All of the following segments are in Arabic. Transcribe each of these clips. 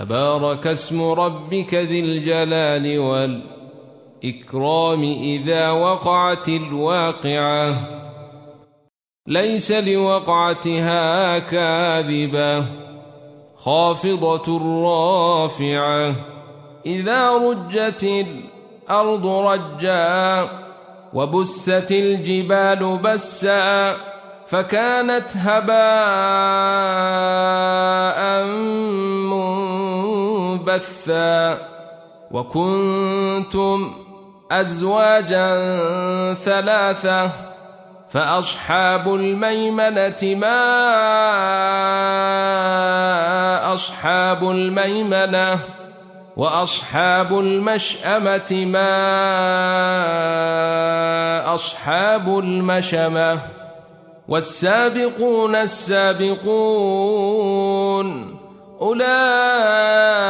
تبارك اسم ربك ذي الجلال والإكرام إذا وقعت الواقعة. ليس لوقعتها كاذبة خافضة رافعة. إذا رجت الأرض رجا وبست الجبال بسا فكانت هباء منبثا وكنتم أزواجا ثلاثة فأصحاب الميمنة ما أصحاب الميمنة وأصحاب المشأمة ما أصحاب المشمة والسابقون السابقون أولئك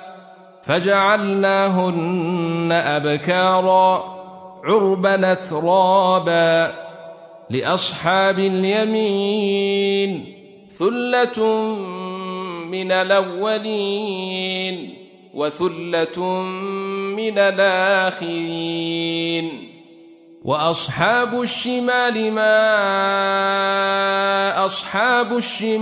فجعلناهن أبكارا عربا ترابا لأصحاب اليمين ثلة من الأولين وثلة من الآخرين وأصحاب الشمال ما أصحاب الشمال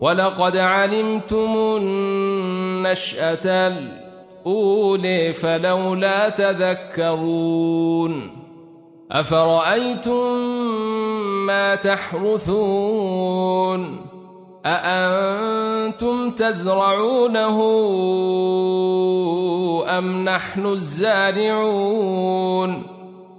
ولقد علمتم النشأة الأولي فلولا تذكرون أفرأيتم ما تحرثون أأنتم تزرعونه أم نحن الزارعون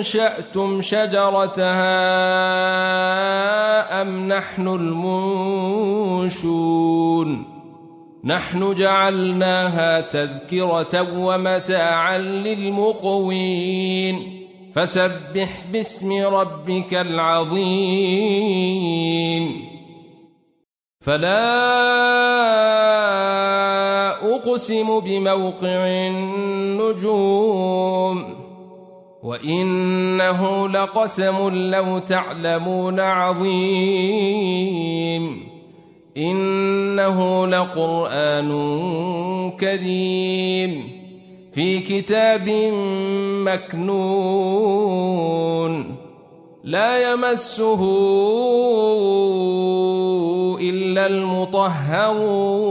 أنشأتم شجرتها أم نحن المنشون نحن جعلناها تذكرة ومتاعا للمقوين فسبح باسم ربك العظيم فلا أقسم بموقع النجوم وإنه لقسم لو تعلمون عظيم إنه لقرآن كريم في كتاب مكنون لا يمسه إلا المطهرون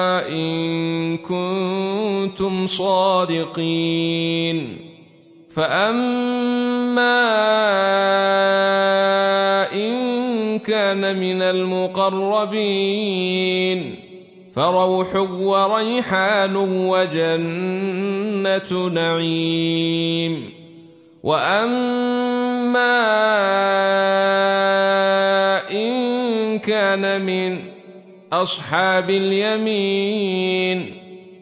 كنتم صادقين فأما إن كان من المقربين فروح وريحان وجنة نعيم وأما إن كان من أصحاب اليمين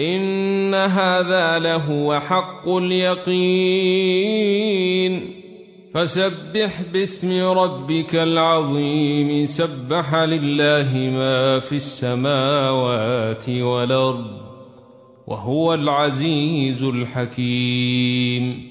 إن هذا لهو حق اليقين فسبح باسم ربك العظيم سبح لله ما في السماوات والأرض وهو العزيز الحكيم